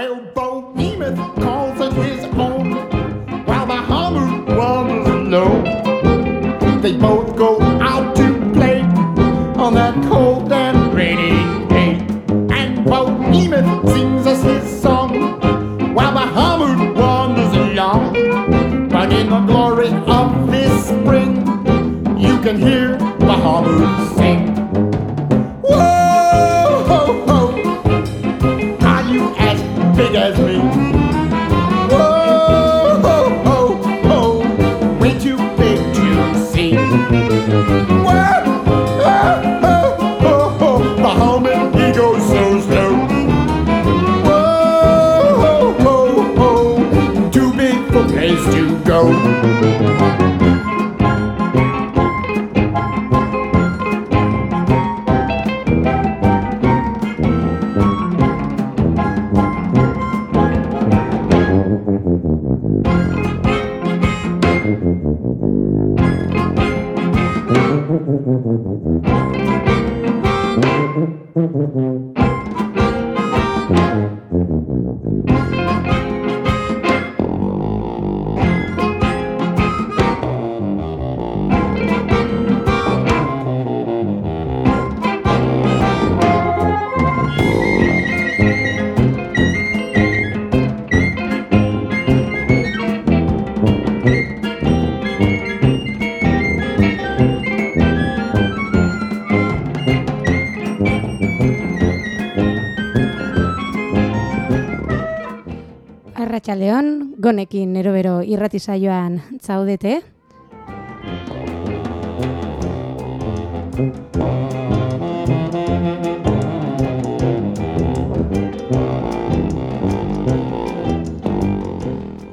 Well, Arratxaldeon, gonekin erobero irrati saioan zaudete.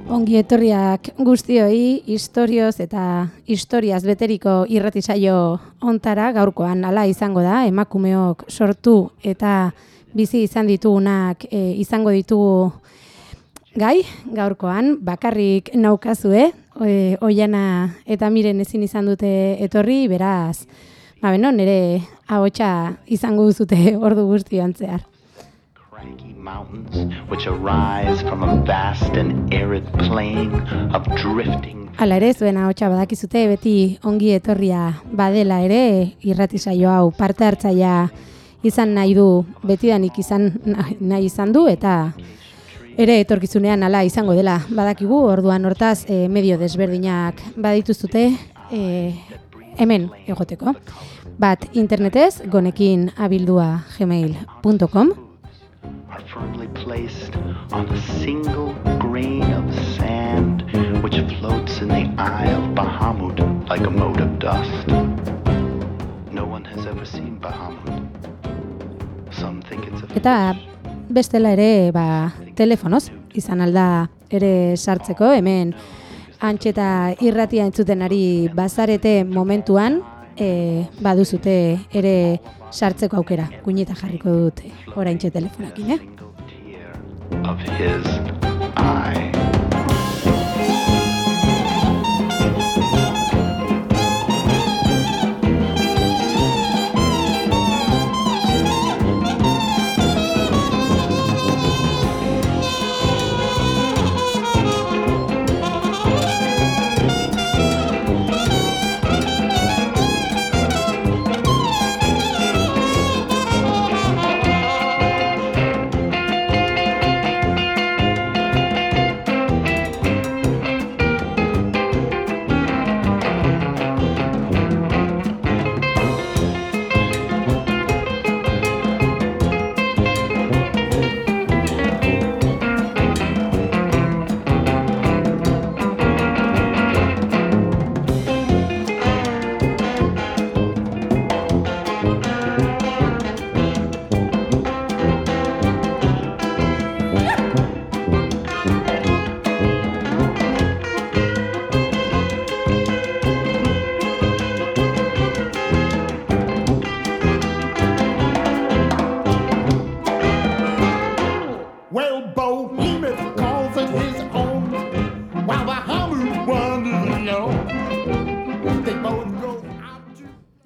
Ongi etorriak guztioi historioz eta historiaz beteriko irrati saio ontara gaurkoan hala izango da emakumeok sortu eta bizi izan ditugunak e, izango ditugu gai gaurkoan bakarrik naukazue e, oiana eta miren ezin izan dute etorri beraz ba beno nere ahotsa izango duzute ordu guztian zehar. Craggy mountains which arise from a vast and arid plain of drifting Hala ere, zuen ahotsa badakizute beti ongi etorria badela ere irrati saio hau parte hartzaia izan nahi du betidanik izan nahi izan du eta ere etorkizunean hala izango dela badakigu orduan hortaz e, medio desberdinak badituzute e, hemen egoteko. Bat internetez gonekin abildua gmail.com are firmly placed on a single grain of sand which floats in the eye of Bahamut like a mote of dust. No one has ever seen Bahamut. Some think it's a Eta bestela ere ba, telefonoz izan alda ere sartzeko hemen antxeta irratia entzuten ari bazarete momentuan e, baduzute ere sartzeko aukera. Kuñeta jarriko dut oraintxe telefonakin, eh?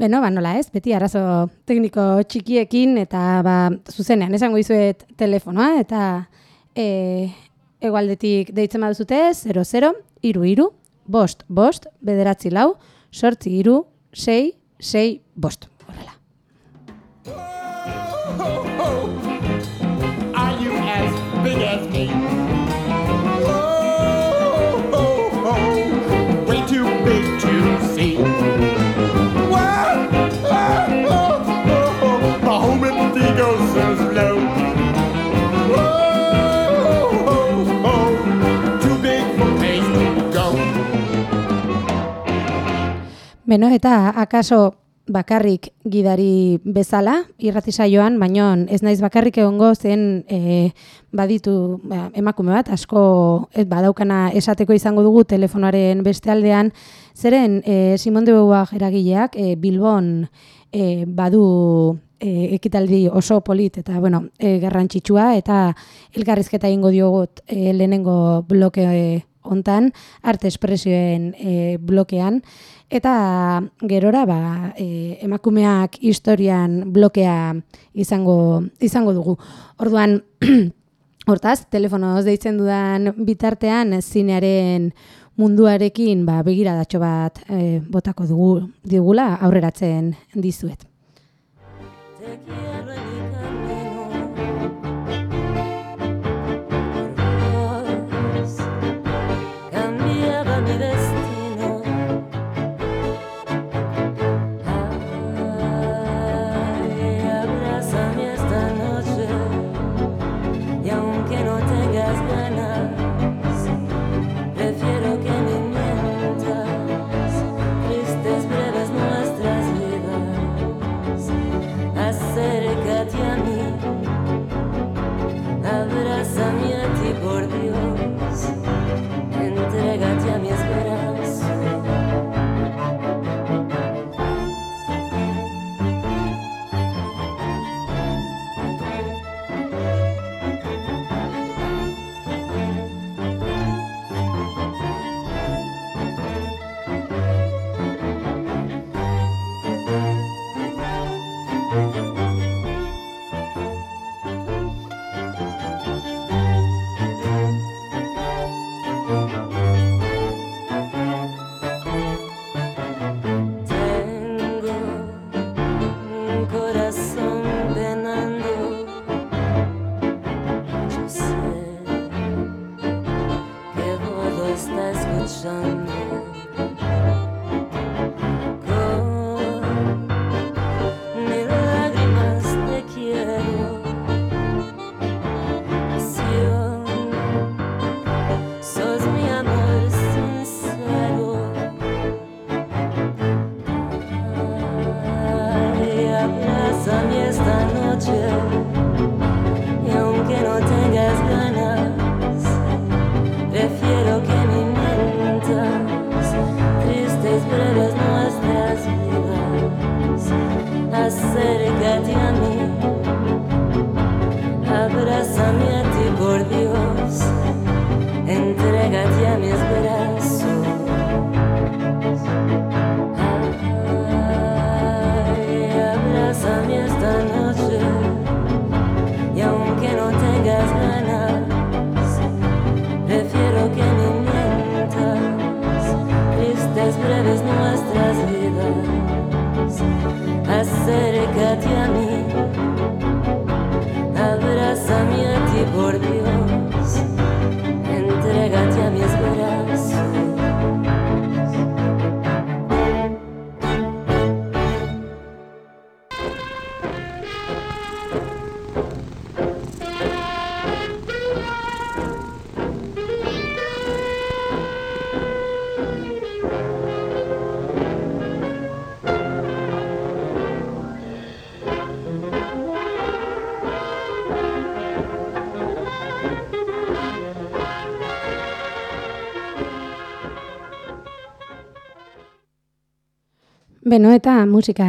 Beno, ba, nola ez, beti arazo tekniko txikiekin eta ba, zuzenean esango dizuet telefonoa eta e, egualdetik deitzen baduzute 00 iru iru, bost, bost, bederatzi lau, sortzi iru, sei, sei, bost. Horrela. Are you as big as Beno, eta akaso bakarrik gidari bezala, irrati saioan, baino ez naiz bakarrik egongo zen e, baditu ba, emakume bat, asko ez badaukana esateko izango dugu telefonoaren beste aldean, zeren e, Simon de Beauvoir eragileak e, Bilbon e, badu e, ekitaldi oso polit eta bueno, e, garrantzitsua eta elkarrizketa egingo diogut e, lehenengo bloke e, hontan, arte espresioen e, blokean, eta gerora ba, e, emakumeak historian blokea izango, izango dugu. Orduan, hortaz, telefonoz deitzen dudan bitartean, zinearen munduarekin ba, begiradatxo bat e, botako dugu digula aurreratzen dizuet. Te Beno, eta musika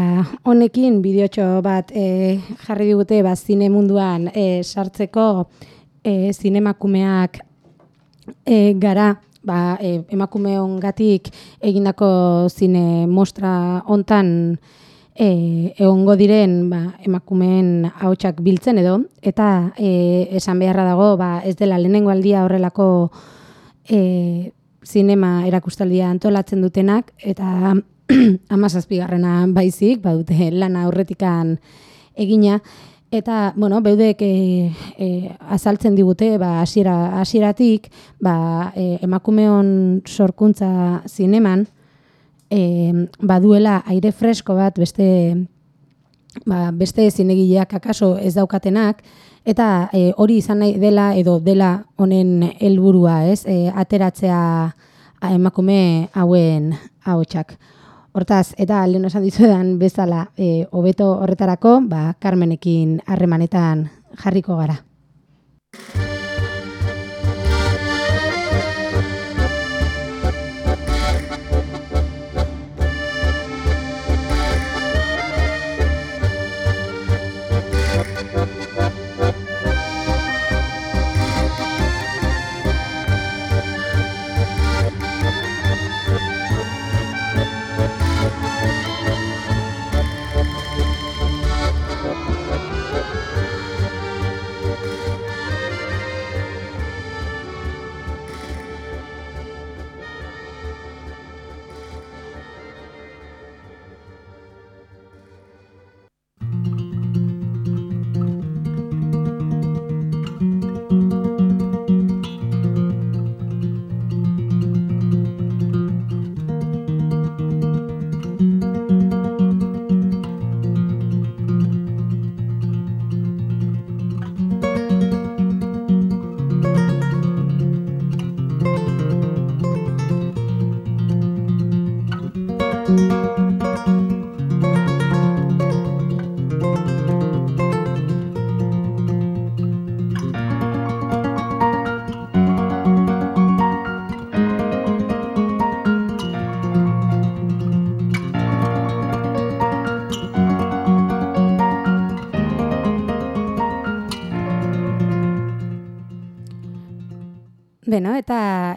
honekin bideotxo bat e, jarri digute ba, zine munduan e, sartzeko e, zinemakumeak e, gara ba, e, emakume ongatik egindako zine mostra hontan e, egongo diren ba, emakumeen ahotsak biltzen edo eta e, esan beharra dago ba, ez dela lehenengo aldia horrelako e, zinema erakustaldia antolatzen dutenak eta amazazpigarrena baizik, badute lana aurretikan egina, eta, bueno, beudek e, e, azaltzen digute, ba, hasiera hasieratik ba, e, emakumeon sorkuntza zineman, e, baduela aire fresko bat beste ba, beste zinegileak akaso ez daukatenak eta e, hori izan nahi dela edo dela honen helburua, ez? E, ateratzea emakume hauen ahotsak. Hortaz, eta lehen esan dizuedan bezala, e, hobeto horretarako, ba, Carmenekin harremanetan jarriko gara.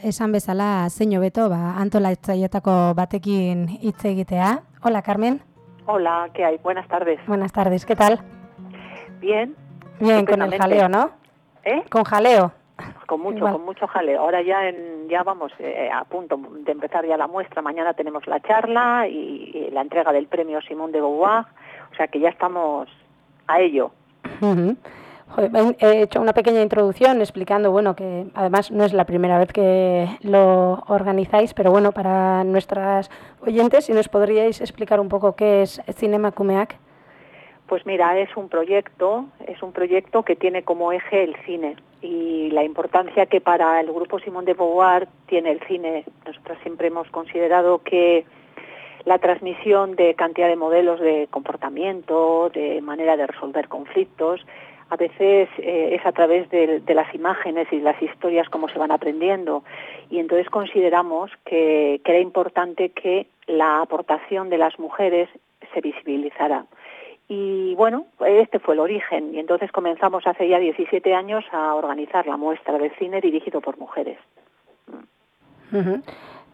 Esan bezala zein hobeto ba antolatzaietako batekin hitz egitea. Hola, Carmen. Hola, ¿qué hay? Buenas tardes. Buenas tardes, ¿qué tal? Bien. Bien, con el jaleo, ¿no? ¿Eh? Con jaleo. Con mucho, Igual. con mucho jaleo. Ahora ya en, ya vamos eh, a punto de empezar ya la muestra. Mañana tenemos la charla y, y la entrega del premio Simón de Beauvoir. O sea que ya estamos a ello. Joder, he he hecho una pequeña introducción explicando, bueno, que además no es la primera vez que lo organizáis, pero bueno, para nuestras oyentes, si nos podríais explicar un poco qué es Cinema Cumeac. Pues mira, es un proyecto, es un proyecto que tiene como eje el cine y la importancia que para el grupo Simón de Beauvoir tiene el cine. Nosotros siempre hemos considerado que la transmisión de cantidad de modelos de comportamiento, de manera de resolver conflictos, a veces eh, es a través de, las imágenes y las historias como se van aprendiendo. Y entonces consideramos que, era importante que la aportación de las mujeres se visibilizara. Y bueno, este fue el origen. Y entonces comenzamos hace ya 17 años a organizar la muestra de cine dirigido por mujeres.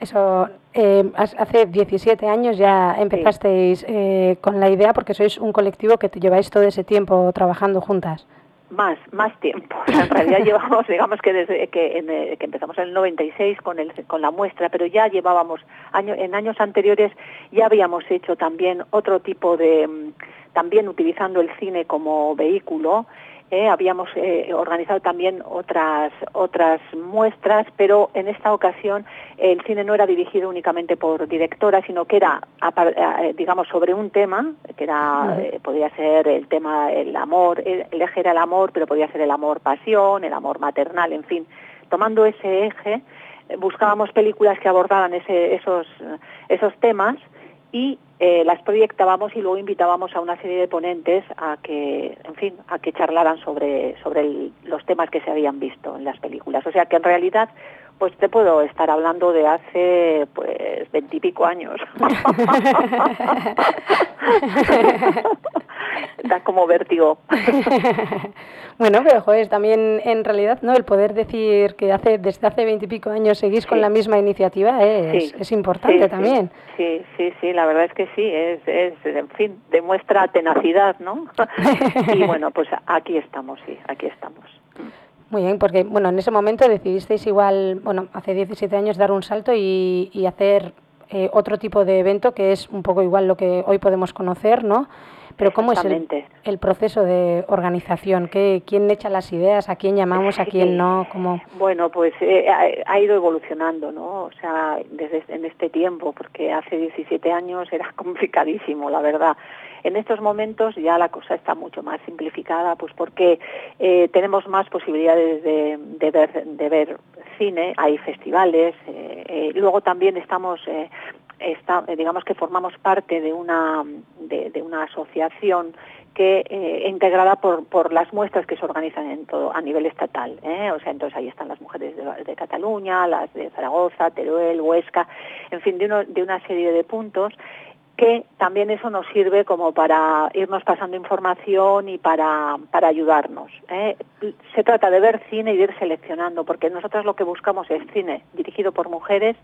Eso, eh, hace 17 años ya empezasteis eh, con la idea porque sois un colectivo que lleváis todo ese tiempo trabajando juntas. Más, más tiempo. En realidad llevamos, digamos que desde que, en, eh, que empezamos en el 96 con, el, con la muestra, pero ya llevábamos, año, en años anteriores ya habíamos hecho también otro tipo de, también utilizando el cine como vehículo, eh, habíamos eh, organizado también otras otras muestras, pero en esta ocasión el cine no era dirigido únicamente por directoras, sino que era, digamos, sobre un tema, que era eh, podía ser el tema el amor, el, el, eje era el amor, pero podía ser el amor pasión, el amor maternal, en fin, tomando ese eje buscábamos películas que abordaban ese, esos esos temas y eh, las proyectábamos y luego invitábamos a una serie de ponentes a que, en fin, a que charlaran sobre, sobre los temas que se habían visto en las películas. O sea que en realidad Pues te puedo estar hablando de hace pues veintipico años. da como vértigo. bueno, pero joder, también en realidad, ¿no? El poder decir que hace desde hace veintipico años seguís con la misma iniciativa es, Sí, es importante sí, también. Sí, sí, sí, la verdad es que sí, es, es, en fin, demuestra tenacidad, ¿no? y bueno, pues aquí estamos, sí, aquí estamos. Muy bien, porque bueno, en ese momento decidisteis igual, bueno, hace 17 años dar un salto y, y hacer eh, otro tipo de evento que es un poco igual lo que hoy podemos conocer, ¿no? Pero ¿cómo es el, proceso de organización? ¿Qué, ¿Quién echa las ideas? ¿A quién llamamos? ¿A quién no? ¿Cómo? Bueno, pues eh, ha, ha ido evolucionando, ¿no? O sea, desde en este tiempo, porque hace 17 años era complicadísimo, la verdad. En estos momentos ya la cosa está mucho más simplificada, pues porque eh, tenemos más posibilidades de, de ver, de ver cine, hay festivales, eh, luego también estamos está, eh, digamos que formamos parte de una, de, una asociación que eh, integrada por, por las muestras que se organizan en todo a nivel estatal, ¿eh? o sea, entonces ahí están las mujeres de, Cataluña, las de Zaragoza, Teruel, Huesca, en fin, de, uno, de una serie de puntos que también eso nos sirve como para irnos pasando información y para, para ayudarnos. Se trata de ver cine y de ir seleccionando, porque nosotros lo que buscamos es cine dirigido por mujeres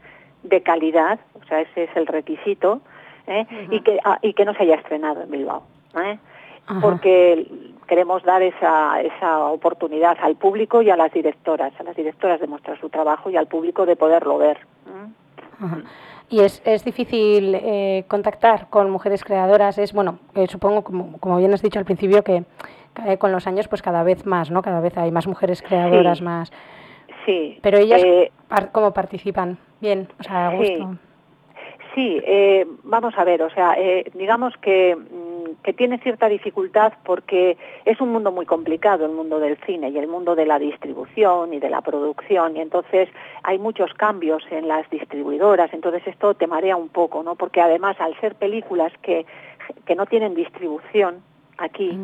de calidad, o sea, ese es el requisito, ¿eh? y, que, ah, y que no se haya estrenado en Bilbao. ¿eh? Porque queremos dar esa, esa oportunidad al público y a las directoras, a las directoras de mostrar su trabajo y al público de poderlo ver. ¿eh? Y es, es difícil eh, contactar con mujeres creadoras, es bueno, eh, supongo, como, como bien has dicho al principio, que eh, con los años pues cada vez más, ¿no? Cada vez hay más mujeres creadoras, Sí. más. Sí. Pero ellas, par- ¿cómo participan? Bien, o sea, a Sí. gusto. Sí, eh, vamos a ver, o sea, eh, digamos que, mm, que tiene cierta dificultad porque es un mundo muy complicado, el mundo del cine y el mundo de la distribución y de la producción, y entonces hay muchos cambios en las distribuidoras, entonces esto te marea un poco, ¿no? Porque además, al ser películas que, que no tienen distribución aquí,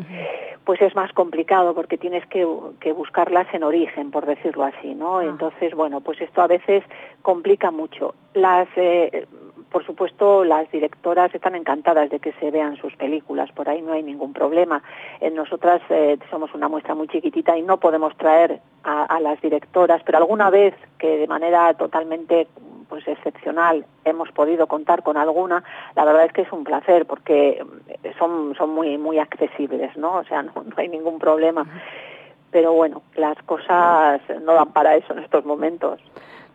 pues es más complicado porque tienes que, que buscarlas en origen, por decirlo así, ¿no? Entonces, bueno, pues esto a veces complica mucho. Las, eh, por supuesto, las directoras están encantadas de que se vean sus películas, por ahí no hay ningún problema. Eh, nosotras eh, somos una muestra muy chiquitita y no podemos traer a, a las directoras, pero alguna vez que de manera totalmente pues excepcional hemos podido contar con alguna, la verdad es que es un placer porque son, son muy, muy accesibles, ¿no? O sea, no, no hay ningún problema. Pero bueno, las cosas no dan para eso en estos momentos.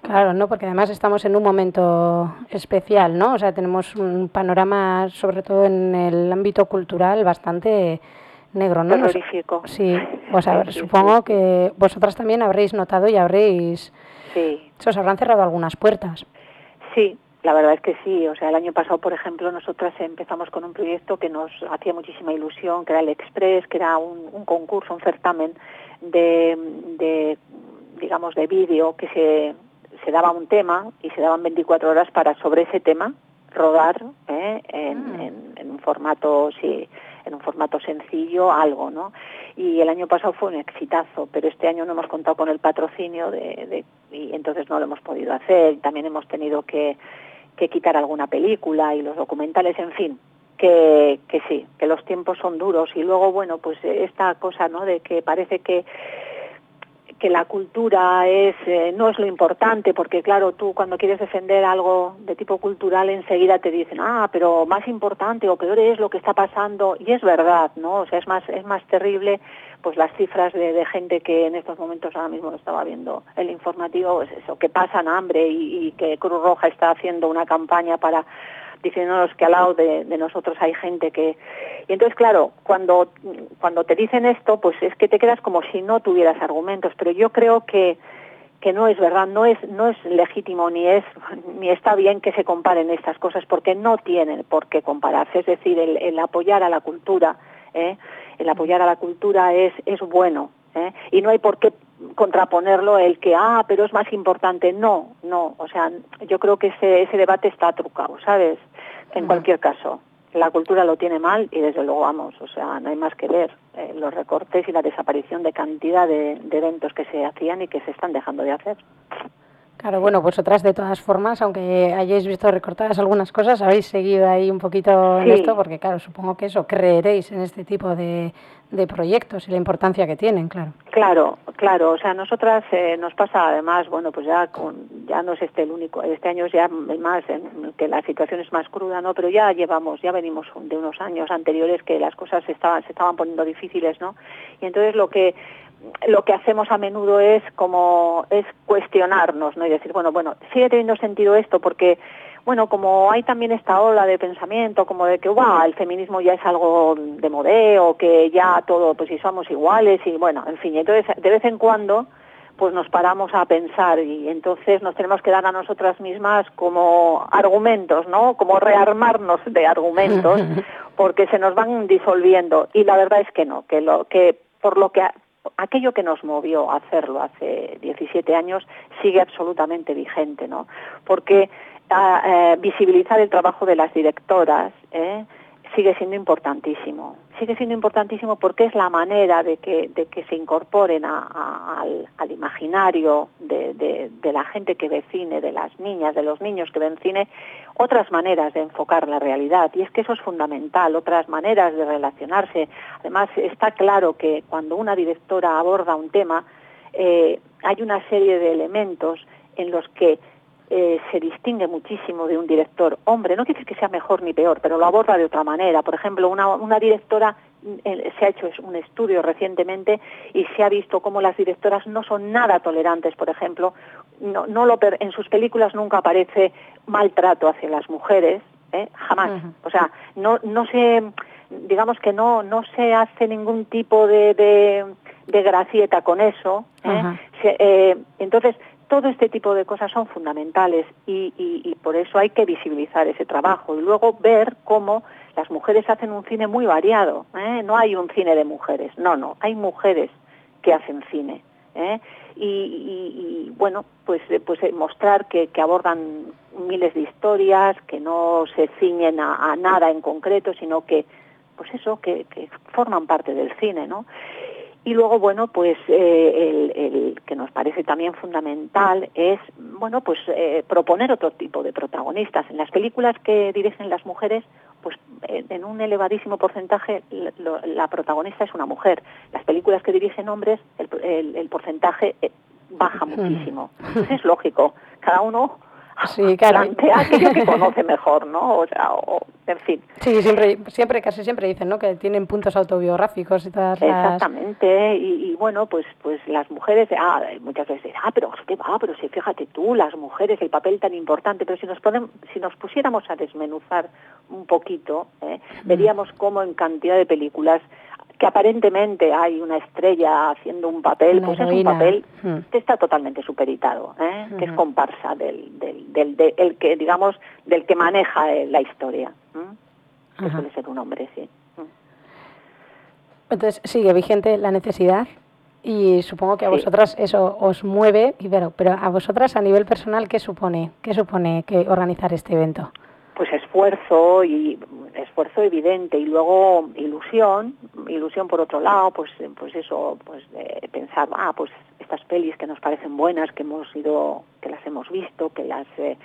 Claro, ¿no? Porque además estamos en un momento especial, ¿no? O sea, tenemos un panorama, sobre todo en el ámbito cultural, bastante negro, ¿no? Terrorífico. Sí, o sea, Sí, sí, supongo sí. que vosotras también habréis notado y habréis, Sí, se os habrán cerrado algunas puertas. Sí, la verdad es que sí. O sea, el año pasado, por ejemplo, nosotras empezamos con un proyecto que nos hacía muchísima ilusión, que era el Express, que era un, un concurso, un certamen de, de digamos, de vídeo que se, se daba un tema y se daban 24 horas para sobre ese tema rodar ¿eh? en, en- en un formato, sí, en un formato sencillo, algo, ¿no? Y el año pasado fue un exitazo, pero este año no hemos contado con el patrocinio de, de- y entonces no lo hemos podido hacer. También hemos tenido que, que quitar alguna película y los documentales, en fin, que, que sí, que los tiempos son duros. Y luego, bueno, pues esta cosa, ¿no? De que parece que que la cultura es eh, no es lo importante porque claro tú cuando quieres defender algo de tipo cultural enseguida te dicen ah pero más importante o peor es lo que está pasando y es verdad no o sea es más es más terrible pues las cifras de, gente que en estos momentos ahora mismo estaba viendo el informativo es eso que pasan hambre y, y que Cruz Roja está haciendo una campaña para diciéndonos que al lado de, nosotros hay gente que... Y entonces, claro, cuando, cuando te dicen esto, pues es que te quedas como si no tuvieras argumentos, pero yo creo que, que no es verdad, no es, no es legítimo ni, es, ni está bien que se comparen estas cosas, porque no tienen por qué compararse. Es decir, el, el apoyar a la cultura, ¿eh? el apoyar a la cultura es, es bueno, ¿eh? y no hay por qué contraponerlo el que, ah, pero es más importante. No, no, o sea, yo creo que ese, ese debate está trucado, ¿sabes? En cualquier caso, la cultura lo tiene mal y desde luego vamos, o sea, no hay más que ver eh, los recortes y la desaparición de cantidad de, de, eventos que se hacían y que se están dejando de hacer. Claro, bueno, vosotras de todas formas, aunque hayáis visto recortadas algunas cosas, habéis seguido ahí un poquito en esto, porque claro, supongo que eso, creeréis en este tipo de, de proyectos y la importancia que tienen, claro. Claro, claro. O sea, nosotras eh, nos pasa además, bueno, pues ya con, ya no es este el único. Este año es ya más en que la situación es más cruda, ¿no? Pero ya llevamos, ya venimos de unos años anteriores que las cosas se estaban se estaban poniendo difíciles, ¿no? Y entonces lo que lo que hacemos a menudo es como es cuestionarnos, ¿no? Y decir, bueno, bueno, sigue teniendo sentido esto porque bueno, como hay también esta ola de pensamiento, como de que, wow, el feminismo ya es algo de modeo, que ya todo, pues si somos iguales, y bueno, en fin, entonces de vez en cuando, pues nos paramos a pensar y entonces nos tenemos que dar a nosotras mismas como argumentos, ¿no? Como rearmarnos de argumentos, porque se nos van disolviendo. Y la verdad es que no, que lo que por lo que aquello que nos movió a hacerlo hace 17 años sigue absolutamente vigente, ¿no? Porque a, eh, visibilizar el trabajo de las directoras ¿eh? Sigue siendo importantísimo. Sigue siendo importantísimo porque es la manera de que, se incorporen al, imaginario de, la gente que ve cine, de las niñas, de los niños que ven cine, otras maneras de enfocar la realidad. Y es que eso es fundamental, otras maneras de relacionarse. Además, está claro que cuando una directora aborda un tema, eh, hay una serie de elementos en los que eh, se distingue muchísimo de un director hombre, no quiere decir que sea mejor ni peor, pero lo aborda de otra manera. Por ejemplo, una, una directora, eh, se ha hecho un estudio recientemente y se ha visto cómo las directoras no son nada tolerantes, por ejemplo, no, no lo, en sus películas nunca aparece maltrato hacia las mujeres, ¿eh? jamás. Uh -huh. O sea, no, no se, digamos que no, no se hace ningún tipo de, de, de gracieta con eso. Uh -huh. se, eh, entonces, todo este tipo de cosas son fundamentales y, por eso hay que visibilizar ese trabajo y luego ver cómo las mujeres hacen un cine muy variado. ¿eh? No hay un cine de mujeres, no, no, hay mujeres que hacen cine. ¿eh? Y, bueno, pues, pues mostrar que, abordan miles de historias, que no se ciñen a, nada en concreto, sino que, pues eso, que forman parte del cine, ¿no? Y luego, bueno, pues eh, el, el, que nos parece también fundamental es, bueno, pues eh, proponer otro tipo de protagonistas. En las películas que dirigen las mujeres, pues en un elevadísimo porcentaje la, la protagonista es una mujer. Las películas que dirigen hombres, el, el, el porcentaje eh, baja muchísimo. Entonces es lógico, cada uno sí, claro. plantea aquello que conoce mejor, ¿no? O sea, o, en fin. Sí, siempre, siempre, casi siempre dicen, ¿no? Que tienen puntos autobiográficos y todas las... Exactamente, y, y, bueno, pues pues las mujeres, ah, muchas veces, ah, pero ¿qué va? Pero si fíjate tú, las mujeres, el papel tan importante, pero si nos, ponen, si nos pusiéramos a desmenuzar un poquito, ¿eh? veríamos cómo en cantidad de películas que aparentemente hay una estrella haciendo un papel, una pues heroína. es un papel Hmm. que está totalmente superitado, ¿eh? que es Ujú. comparsa del, del, del, de- el que, digamos, del que maneja eh, la historia. ¿eh? Que suele ser un hombre, sí. Entonces sigue vigente la necesidad y supongo que a Sí. vosotras eso os mueve, pero, pero a vosotras a nivel personal, ¿qué supone? ¿Qué supone que organizar este evento? Pues esfuerzo y esfuerzo evidente y luego ilusión ilusión por otro lado pues pues eso pues de pensar ah pues estas pelis que nos parecen buenas que hemos ido que las hemos visto que las eh,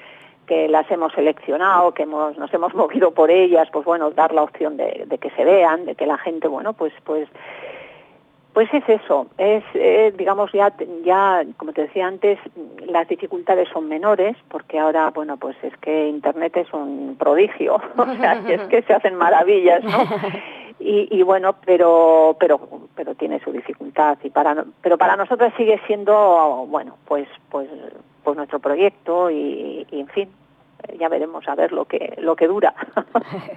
que las hemos seleccionado que hemos nos hemos movido por ellas pues bueno dar la opción de, de que se vean de que la gente bueno pues pues pues es eso, es eh, digamos ya ya como te decía antes las dificultades son menores porque ahora bueno pues es que internet es un prodigio, o sea es que se hacen maravillas, ¿no? Y, y bueno pero pero pero tiene su dificultad y para pero para nosotros sigue siendo bueno pues pues pues nuestro proyecto y, y en fin ya veremos a ver lo que lo que dura.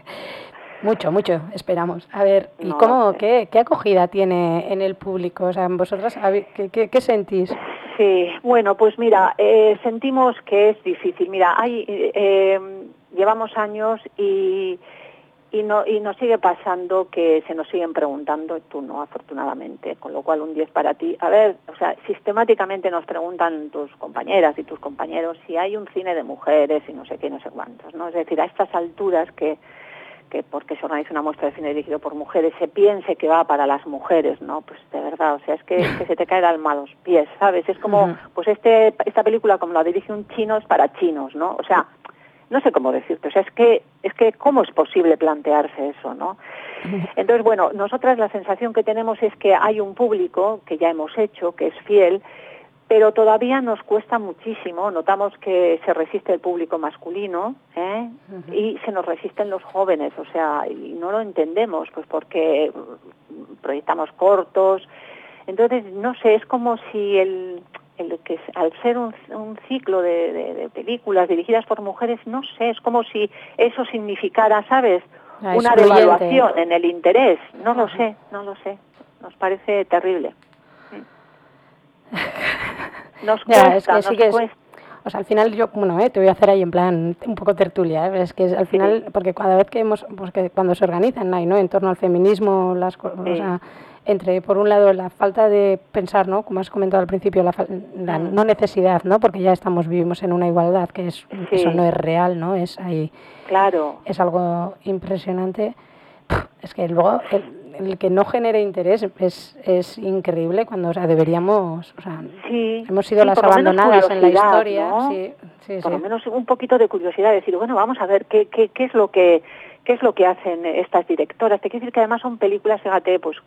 Mucho, mucho, esperamos. A ver, ¿y No cómo, qué, qué acogida tiene en el público? O sea, vosotras, ¿qué, qué, qué sentís? Sí, bueno, pues mira, eh, sentimos que es difícil. Mira, hay, eh, eh, llevamos años y, y, no, y nos sigue pasando que se nos siguen preguntando, tú no, afortunadamente, con lo cual un 10 para ti. A ver, o sea, sistemáticamente nos preguntan tus compañeras y tus compañeros si hay un cine de mujeres y no sé qué, no sé cuántos, ¿no? Es decir, a estas alturas que que porque se organiza una muestra de cine dirigido por mujeres se piense que va para las mujeres, ¿no? Pues de verdad, o sea, es que, que se te cae el alma a los pies, ¿sabes? Es como, pues este esta película como la dirige un chino es para chinos, ¿no? O sea, no sé cómo decirte, o sea, es que es que cómo es posible plantearse eso, ¿no? Entonces, bueno, nosotras la sensación que tenemos es que hay un público que ya hemos hecho, que es fiel, pero todavía nos cuesta muchísimo. Notamos que se resiste el público masculino ¿eh? y se nos resisten los jóvenes, o sea, y no lo entendemos, pues porque proyectamos cortos. Entonces, no sé, es como si el, el que al ser un, un ciclo de, de- de películas dirigidas por mujeres, no sé, es como si eso significara, ¿sabes? Ah, Una devaluación en el interés. No lo sé, no lo sé. Nos parece terrible. Nos Ya, cuesta, es que sí nos que es- cuesta. O sea, al final yo, bueno, eh, te voy a hacer ahí en plan un poco tertulia, ¿eh? es que al final, porque cada vez que hemos, pues que cuando se organizan ahí, ¿no? En torno al feminismo, las, co- o Sí. sea, entre, por un lado, la falta de pensar, ¿no? Como has comentado al principio, la, la Mm. no necesidad, ¿no? Porque ya estamos, vivimos en una igualdad, que es, eso Sí. no es real, ¿no? Es ahí, Claro. es algo impresionante. Es que luego el, el que no genere interés es, es increíble cuando, o sea, deberíamos, o sea, Sí. hemos sido Sí, las abandonadas en la historia. ¿no? Sí, por lo menos un poquito de curiosidad, decir, bueno, vamos a ver qué, qué, qué es lo que qué es lo que hacen estas directoras. Te quiero decir que además son películas, fíjate, pues,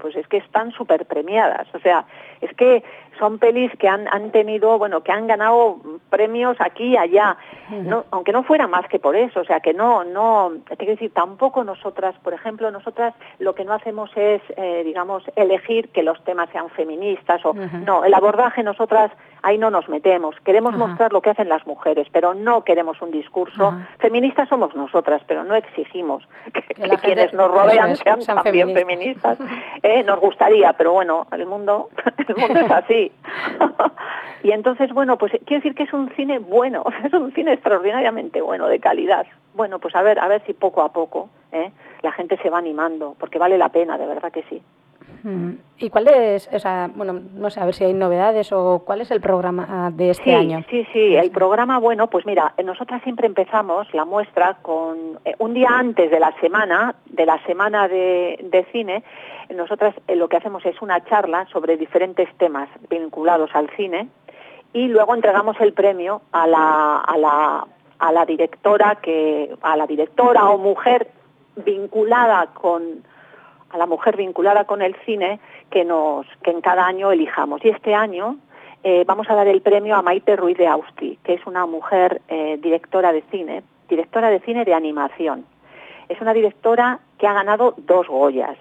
pues es que están súper premiadas. O sea, es que son pelis que han, han tenido, bueno, que han ganado premios aquí y allá. No, aunque no fuera más que por eso, o sea, que no, no, te quiero decir, tampoco nosotras, por ejemplo, nosotras lo que no hacemos es, eh, digamos, elegir que los temas sean feministas o, no, el abordaje nosotras ahí no nos metemos. Queremos mostrar lo que hacen las mujeres, pero no queremos un discurso. Feministas somos nosotras, pero no exigimos que, Que que quienes nos rodean sean, sean también feministas. feministas. Eh, nos gustaría, pero bueno, el mundo, el mundo es así. y entonces, bueno, pues quiero decir que es un cine bueno, es un cine extraordinariamente bueno, de calidad. Bueno, pues a ver, a ver si poco a poco ¿eh? la gente se va animando, porque vale la pena, de verdad que sí. ¿Y cuál es, o sea, bueno, no sé, a ver si hay novedades o cuál es el programa ah, de este sí, año? Sí, sí, el programa, bueno, pues mira, nosotras siempre empezamos la muestra con eh, un día antes de la semana, de la semana de, de cine, nosotras eh, lo que hacemos es una charla sobre diferentes temas vinculados al cine y luego entregamos el premio a la, a la, a la directora que, a la directora o mujer vinculada con a la mujer vinculada con el cine que nos que en cada año elijamos. Y este año eh, vamos a dar el premio a Maite Ruiz de Austi que es una mujer eh, directora de cine directora de cine de animación. Es una directora que ha ganado dos Goyas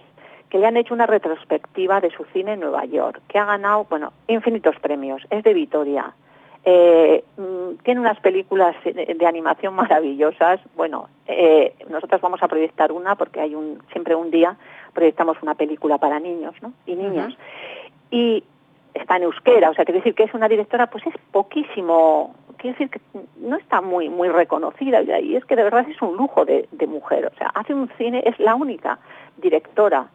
que le han hecho una retrospectiva de su cine en Nueva York que ha ganado bueno infinitos premios. Es de Vitoria. Eh, mm, tiene unas películas de, animación maravillosas. Bueno, eh, nosotras vamos a proyectar una porque hay un siempre un día proyectamos una película para niños ¿no? y niñas. Y está en euskera, o sea, quiere decir que es una directora, pues es poquísimo, quiere decir que no está muy muy reconocida y es que de verdad es un lujo de, de mujer, o sea, hace un cine, es la única directora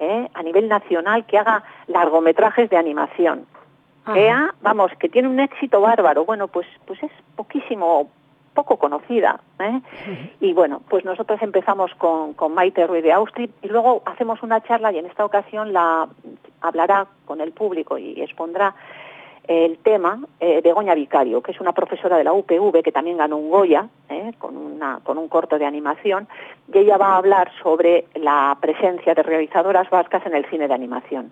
¿eh? a nivel nacional que haga largometrajes de animación que ha, vamos, que tiene un éxito bárbaro. Bueno, pues, pues es poquísimo, poco conocida. ¿eh? Y bueno, pues nosotros empezamos con, con Maite Ruiz de Austri y luego hacemos una charla y en esta ocasión la hablará con el público y expondrá el tema eh, Begoña Vicario, que es una profesora de la UPV que también ganó un Goya eh, con, una, con un corto de animación, y ella va a hablar sobre la presencia de realizadoras vascas en el cine de animación.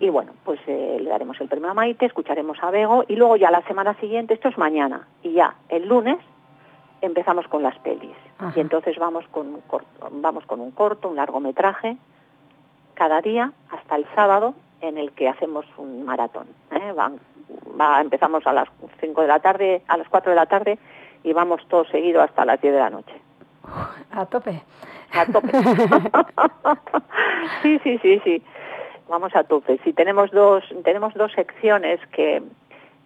Y bueno, pues eh, le daremos el premio a Maite, escucharemos a Bego y luego ya la semana siguiente, esto es mañana, y ya el lunes empezamos con las pelis. Ajá. Y entonces vamos con, un corto, vamos con un corto, un largometraje, cada día hasta el sábado en el que hacemos un maratón. ¿eh? Va- empezamos a las 5 de la tarde, a las 4 de la tarde y vamos todo seguido hasta las 10 de la noche. A tope. A tope. sí, sí, sí, sí. Vamos a tope. Sí, tenemos dos, tenemos dos secciones que,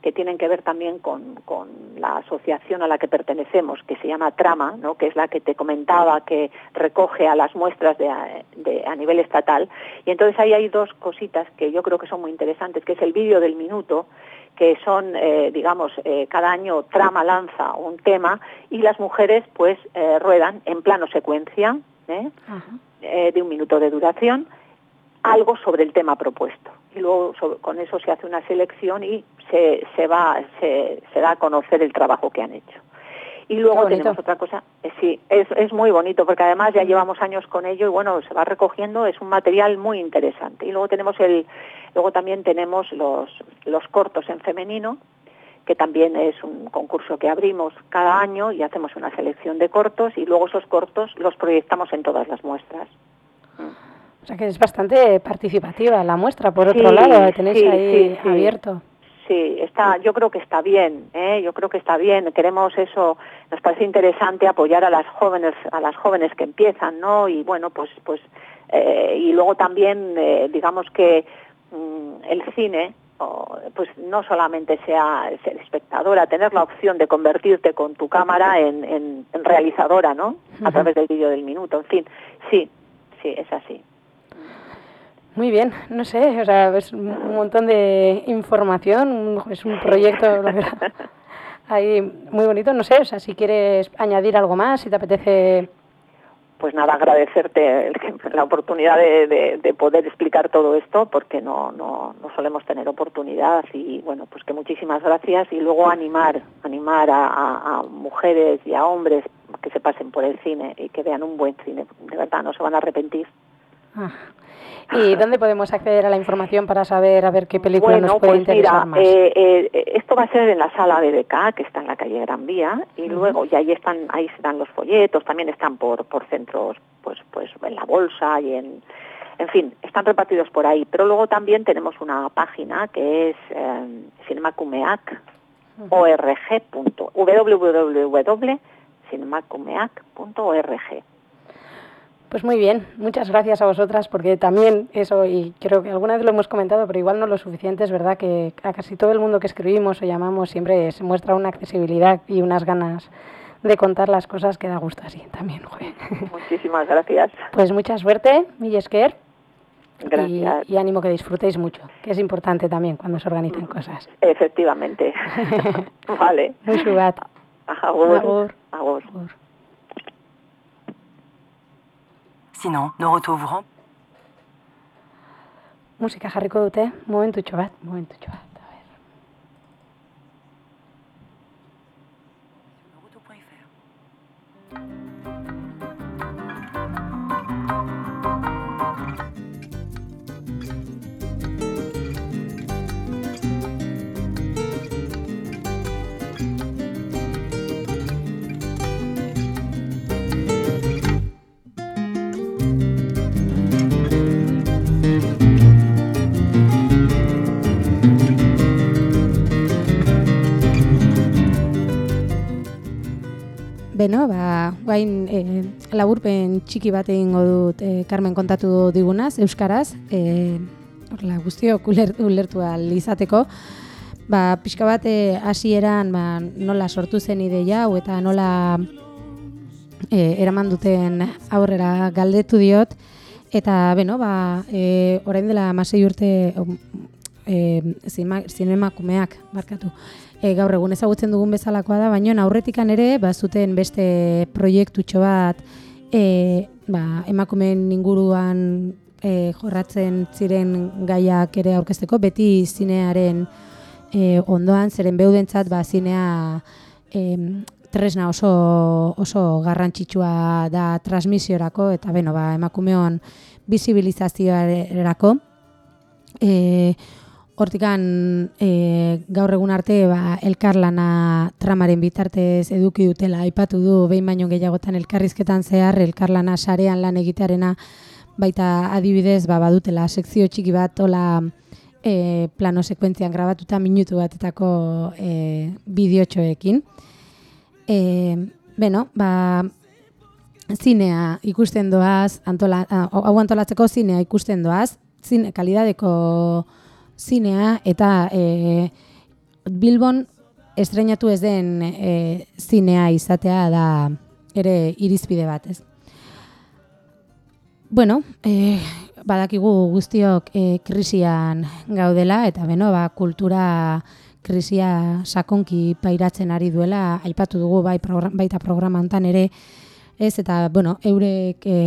que tienen que ver también con, con la asociación a la que pertenecemos, que se llama Trama, ¿no? que es la que te comentaba, que recoge a las muestras de, a- de- a nivel estatal. Y entonces ahí hay dos cositas que yo creo que son muy interesantes, que es el vídeo del minuto, que son, eh, digamos, eh, cada año trama lanza un tema y las mujeres pues eh, ruedan en plano secuencia de un minuto de duración algo sobre el tema propuesto. Y luego sobre- con eso se hace una selección y se, se va, se, se da a conocer el trabajo que han hecho. Y luego tenemos otra cosa, eh, sí, es, es muy bonito porque además ya llevamos años con ello y bueno, se va recogiendo, es un material muy interesante. Y luego tenemos el, luego también tenemos los, los cortos en femenino, que también es un concurso que abrimos cada año y hacemos una selección de cortos y luego esos cortos los proyectamos en todas las muestras. O sea que es bastante participativa la muestra, por otro Sí, lado, tenéis sí, ahí sí, abierto. Sí, está, yo creo que está bien, ¿eh? yo creo que está bien. Queremos eso, nos parece interesante apoyar a las jóvenes, a las jóvenes que empiezan, ¿no? Y bueno, pues, pues, eh, y luego también, eh, digamos que mm, el cine, o, pues no solamente sea ser espectadora, tener la opción de convertirte con tu cámara en, en- en realizadora, ¿no? A través del vídeo del minuto, en fin, sí, sí, es así. Muy bien, no sé, o sea, es un montón de información, es un proyecto, la verdad, ahí muy bonito, no sé, o sea, si quieres añadir algo más, si te apetece... pues nada, agradecerte el la oportunidad de, de- de poder explicar todo esto, porque no, no, no solemos tener oportunidad y bueno, pues que muchísimas gracias. Y luego animar, animar a, a- a mujeres y a hombres que se pasen por el cine y que vean un buen cine, de verdad, no se van a arrepentir. Ah. ¿Y dónde podemos acceder a la información para saber a ver qué película bueno, nos puede pues interesar mira, más? eh, eh, esto va a ser en la sala BBK, que está en la calle Gran Vía, y luego, y ahí están, ahí están los folletos, también están por, por centros, pues, pues en la bolsa y en, en fin, están repartidos por ahí. Pero luego también tenemos una página que es eh, cinemacumeac.org, www.cinemacumeac.org. Pues muy bien, muchas gracias a vosotras porque también eso, y creo que alguna vez lo hemos comentado, pero igual no lo suficiente, es verdad que a casi todo el mundo que escribimos o llamamos siempre se muestra una accesibilidad y unas ganas de contar las cosas que da gusto así también. joder. Muchísimas gracias. Pues mucha suerte, Millesker, y, Gracias. y ánimo que disfrutéis mucho, que es importante también cuando se organizan cosas. Efectivamente. vale. Muy bat. Agur. Agur. Agur. Agur. Sinon, nous retrouverons Musika jarriko dute, momentutxo bat, momentutxo bat. Beno, ba, guain e, laburpen txiki bat egingo dut e, Carmen kontatu digunaz, Euskaraz, e, horrela, guztiok ulertu, ulertu izateko, ba, pixka bat hasieran ba, nola sortu zen ideia hau eta nola e, eraman duten aurrera galdetu diot, eta, beno, ba, e, orain dela masei urte e, zinema- zinemakumeak, barkatu, e, gaur egun ezagutzen dugun bezalakoa da, baina aurretikan ere bazuten beste proiektutxo bat e, ba, emakumeen inguruan e, jorratzen ziren gaiak ere aurkezteko, beti zinearen e, ondoan, zeren beudentzat ba, zinea em, tresna oso, oso garrantzitsua da transmisiorako eta beno, ba, emakumeon bizibilizazioarako. E, hortikan e, gaur egun arte ba, elkarlana tramaren bitartez eduki dutela aipatu du behin baino gehiagotan elkarrizketan zehar elkarlana sarean lan egitearena baita adibidez ba, badutela sekzio txiki bat hola e, plano sekuentzian grabatuta minutu batetako e, bideotxoekin. E, beno, ba, zinea ikusten doaz, antola, ah, hau antolatzeko zinea ikusten doaz, zine, kalidadeko zinea eta e, Bilbon estrenatu ez den e, zinea izatea da ere irizpide bat, ez? Bueno, e, badakigu guztiok e, krisian gaudela eta beno, ba, kultura krisia sakonki pairatzen ari duela, aipatu dugu bai program, baita programa hontan ere, ez, eta, bueno, eurek e,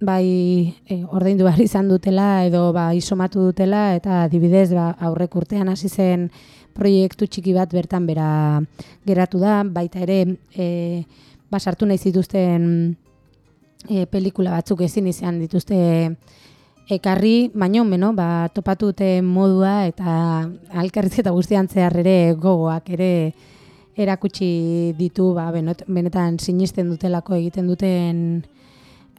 bai e, ordaindu behar izan dutela edo ba isomatu dutela eta adibidez ba aurrek urtean hasi zen proiektu txiki bat bertan bera geratu da. Baita ere e, ba sartu nahi zituzten e, pelikula batzuk ezin izan dituzte ekarri, baino meno, ba, topatu dute modua eta alkarrizketa guztian zehar ere gogoak ere erakutsi ditu, ba, benetan sinisten dutelako egiten duten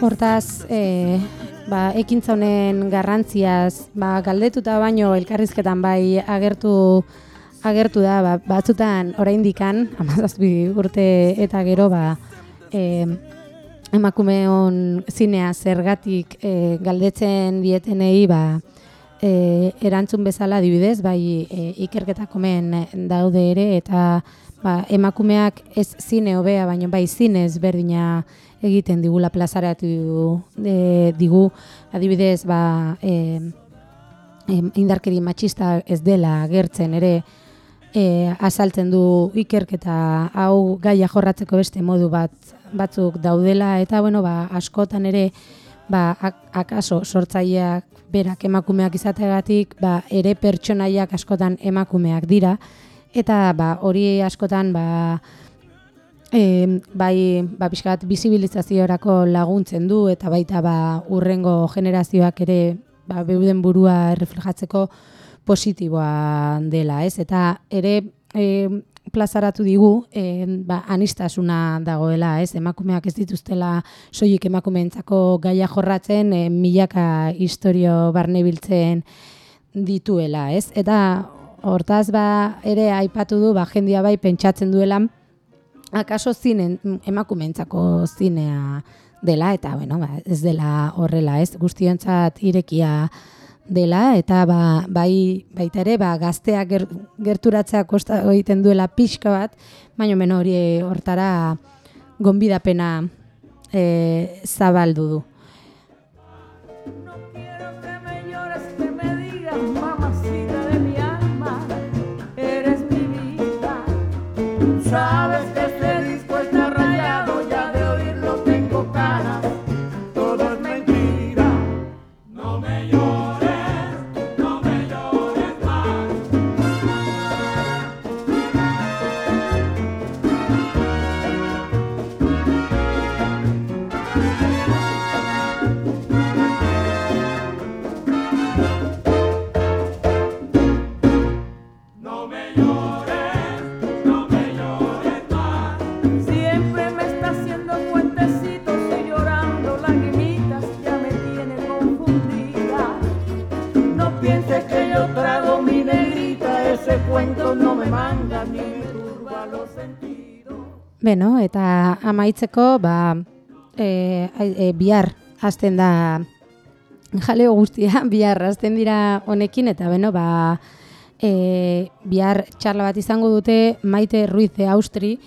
Hortaz, e, ba, ekintza honen garrantziaz, ba, galdetuta baino elkarrizketan bai agertu agertu da, ba, batzutan oraindikan, amazazpi urte eta gero, ba, e, emakumeon zinea zergatik e, galdetzen dietenei, ba, e, erantzun bezala adibidez, bai e, ikerketa komen daude ere, eta ba, emakumeak ez zine hobea, baino bai zinez berdina egiten digula plazaratu e, digu, adibidez, ba, e, indarkeri matxista ez dela agertzen ere e, azaltzen du ikerketa hau gaia jorratzeko beste modu bat batzuk daudela eta bueno ba askotan ere ba ak- akaso sortzaileak berak emakumeak izateagatik ba ere pertsonaiak askotan emakumeak dira eta ba hori askotan ba E, bai, ba, pixkat, bizibilizaziorako laguntzen du, eta baita ba, urrengo generazioak ere ba, beuden burua reflejatzeko positiboa dela, ez? Eta ere e, plazaratu digu, e, ba, anistasuna dagoela, ez? Emakumeak ez dituztela soilik emakumeentzako gaia jorratzen, e, milaka historio barne biltzen dituela, ez? Eta hortaz ba, ere aipatu du, ba, jendia bai pentsatzen duela, akaso zinen, emakumeentzako zinea dela, eta bueno, ba, ez dela horrela, ez guztiontzat irekia dela, eta ba, bai, baita ere, ba, gazteak ger, gerturatzea kosta egiten duela pixka bat, baina men hori hortara gonbidapena e, zabaldu du. No amaitzeko, ba, e, e, bihar hasten da jaleo guztia, bihar hasten dira honekin, eta beno, ba, e, bihar txarla bat izango dute Maite Ruiz de Austri,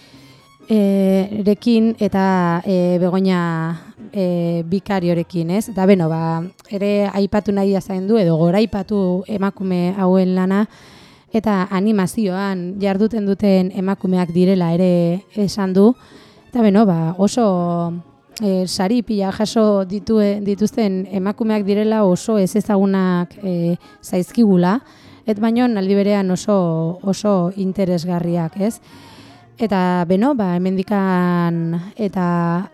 e, rekin eta e, begoña e, bikariorekin, ez? Eta beno, ba, ere aipatu nahi zain du, edo goraipatu emakume hauen lana, eta animazioan jarduten duten emakumeak direla ere esan du. Eta beno, ba, oso e, sari pila jaso ditue, dituzten emakumeak direla oso ez ezagunak e, zaizkigula, et baino aldi berean oso, oso interesgarriak, ez? Eta beno, ba, hemendikan eta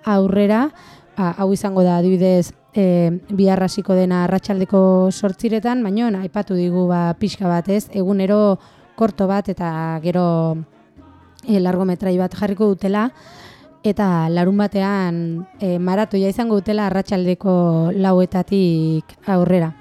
aurrera, ba, hau izango da adibidez e, bihar hasiko dena arratsaldeko sortziretan, baino aipatu digu ba, pixka bat ez, egunero korto bat eta gero e, largometrai bat jarriko dutela, eta larun batean e, maratoia izango dutela arratsaldeko lauetatik aurrera.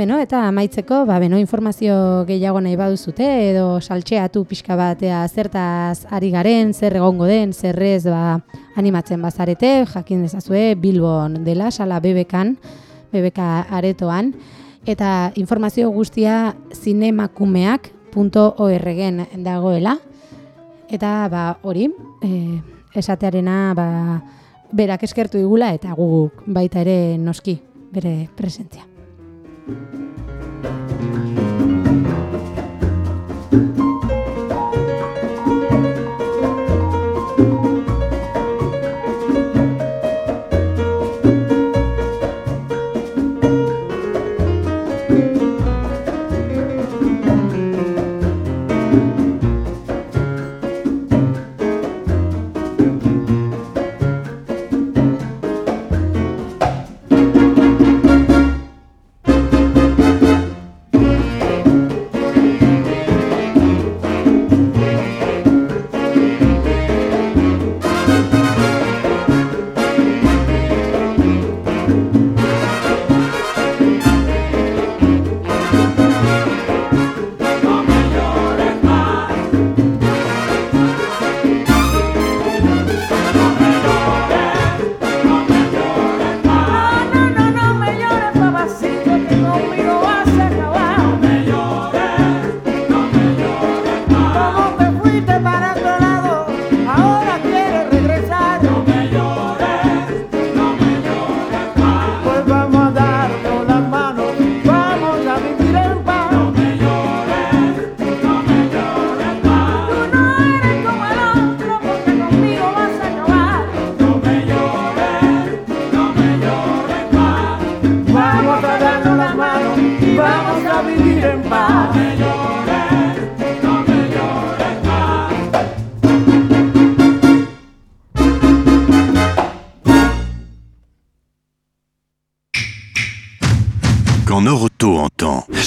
Beno, eta amaitzeko, ba, beno, informazio gehiago nahi baduzute, edo saltxeatu pixka batea zertaz ari garen, zer egongo den, zerrez ba, animatzen bazarete, jakin dezazue, Bilbon dela, sala bebekan, bebeka aretoan, eta informazio guztia zinemakumeak.orgen dagoela, eta ba, hori, e, esatearena ba, berak eskertu digula, eta guk baita ere noski, bere presentzia. Thank you.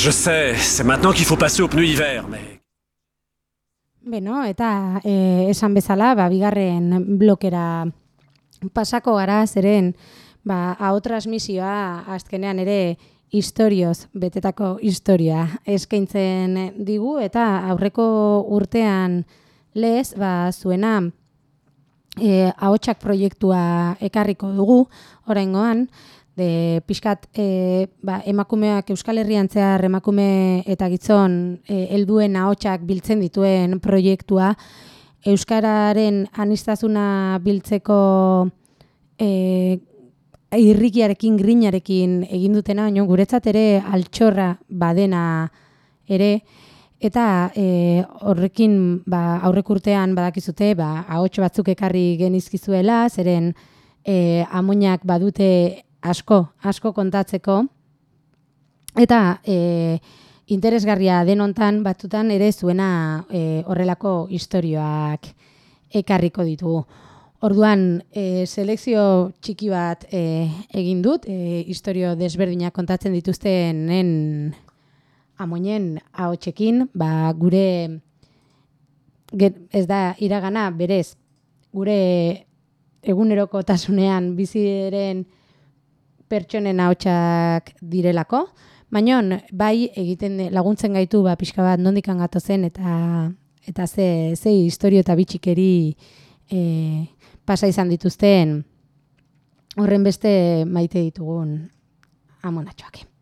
Je sais, c'est maintenant qu'il faut passer aux pneus hiver, mais... Beno, eta e, esan bezala, ba, bigarren blokera pasako gara, zeren ba, hau transmisioa azkenean ere historioz, betetako historia eskaintzen digu, eta aurreko urtean lez, ba, zuena e, ahotsak proiektua ekarriko dugu, oraingoan, de pixkat e, ba, emakumeak Euskal Herrian zehar emakume eta gizon e, helduen ahotsak biltzen dituen proiektua euskararen anistazuna biltzeko e, irrikiarekin, grinarekin egin dutena, baina guretzat ere altxorra badena ere, eta e, horrekin ba, aurrek urtean badakizute ba, ahots batzuk ekarri genizkizuela, zeren e, amoinak badute asko, asko kontatzeko, eta e, interesgarria denontan batzutan ere zuena e, horrelako istorioak ekarriko ditugu. Orduan, e, selekzio txiki bat e, egin dut, e, historio desberdinak kontatzen dituztenen amoinen ahotsekin, ba, gure ge- ez da iragana berez gure egunerokotasunean biziren pertsonen ahotsak direlako, baina bai egiten laguntzen gaitu ba pixka bat nondikan gato zen eta eta ze ze istorio eta bitxikeri e, pasa izan dituzten horren beste maite ditugun amonatxoak.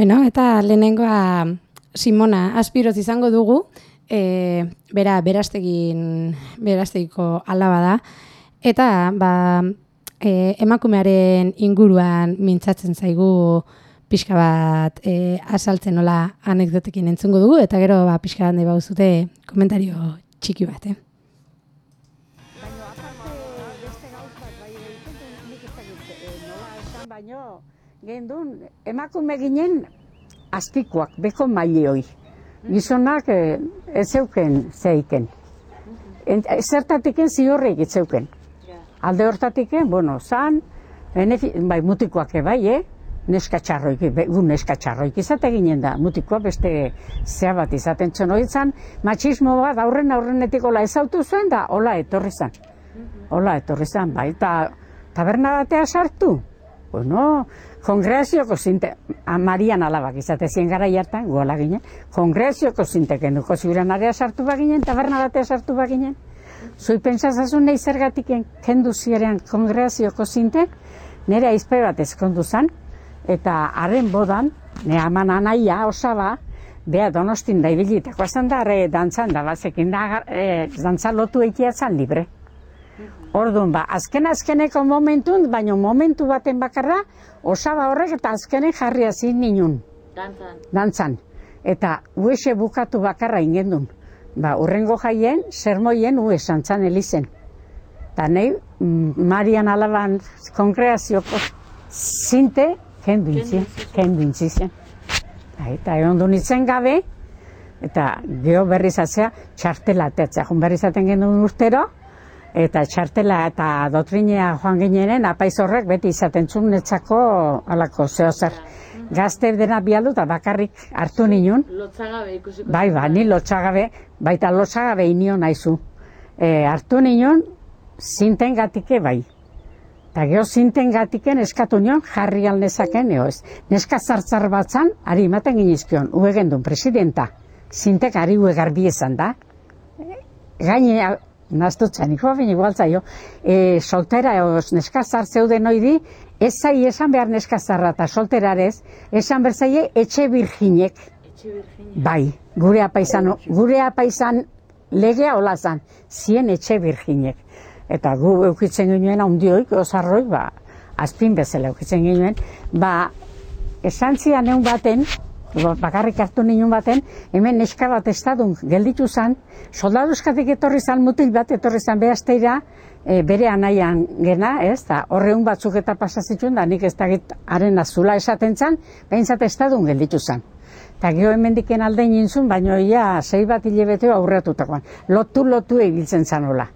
Beno, eta lehenengoa Simona Aspiroz izango dugu, e, bera berastegin, berastegiko alaba da, eta ba, e, emakumearen inguruan mintzatzen zaigu pixka bat e, asaltzen nola anekdotekin entzungo dugu, eta gero ba, pixka bat nahi bauzute komentario txiki bat, eh? Gendun emakume ginen azpikoak, beko mailioi. Gizonak eh, ez zeuken zeiken. En- Zertatiken ziorrik ez zeuken. Alde hortatiken, bueno, zan, benefi, bai, mutikoak bai, eh? Neska txarroik, gu neska txarroik izate ginen da, mutikoa beste zea bat izaten txon horitzan, matxismo bat aurren aurrenetik ola ezautu zuen da, hola etorri zan. Hola, etorri zen, bai, eta taberna batea sartu. Bueno, kongrezioko zinte, a Marian alabak izate zien gara hartan, gola ginen, kongrezioko zinteken duko ziuran area sartu baginen, taberna batea sartu baginen. Zui pentsazazun nahi zergatiken kendu zirean kongrezioko zinte, nire aizpe bat ezkondu zen, eta haren bodan, ne aman anaia, osaba, Bea donostin da ibilitako esan da, are dantzan da, bazekin da, e, dantza lotu eikia zan libre. Orduan, ba, azken azkeneko momentun, baino momentu baten bakarra, osaba horrek eta azkenen jarri hazin ninun. Dantzan. Dantzan. Eta uese bukatu bakarra ingendun. Ba, urrengo jaien, sermoien ue santzan elizen. Eta nahi, mm, Marian Alaban konkreazioko zinte, kendu intzi, kendu intzi zen. Bai, Eta egon du nintzen gabe, eta geho berriz atzea, txartela ateatzea, jun berriz aten genuen urtero, eta txartela eta dotrinea joan ginenen, apaiz horrek beti izaten zuen netzako alako zeo zer. Gazte dena bialdu eta bakarrik hartu ninun. Lotzagabe ikusiko. Bai, ba, ni lotxagabe, baita lotxagabe inio naizu. E, hartu nion, zinten gatike bai. Eta geho zinten gatiken eskatu nion jarri alnezaken, eo ez. Neska zartzar batzan, ari ematen ginizkion, uegendun presidenta. Zintek ari ue garbi esan da. Gaine, naztutzen, iko baina igual zaio, e, soltera eos neska zar zeuden oidi, ez zai esan behar neska zarra eta solterarez, esan berzaie etxe virginek. Etxe virginia. Bai, gure apaizan, gure apaizan legea hola zan, zien etxe virginek. Eta gu eukitzen ginen handioik, osarroi, ba, azpin bezala eukitzen ginen, ba, esan zian egun baten, ba, bakarrik hartu ninen baten, hemen neska bat estadun gelditu zan, soldaduzkatik etorri zan mutil bat, etorri zan behazteira, e, bere anaian gena, ez, da, horreun batzuk eta pasazituen, da nik ez dakit haren azula esaten zan, behintzat estadun gelditu zan. Eta gero hemendiken alde nintzun, baino ia sei bat hilabeteo aurreatutakoan. Lotu-lotu ibiltzen zanola.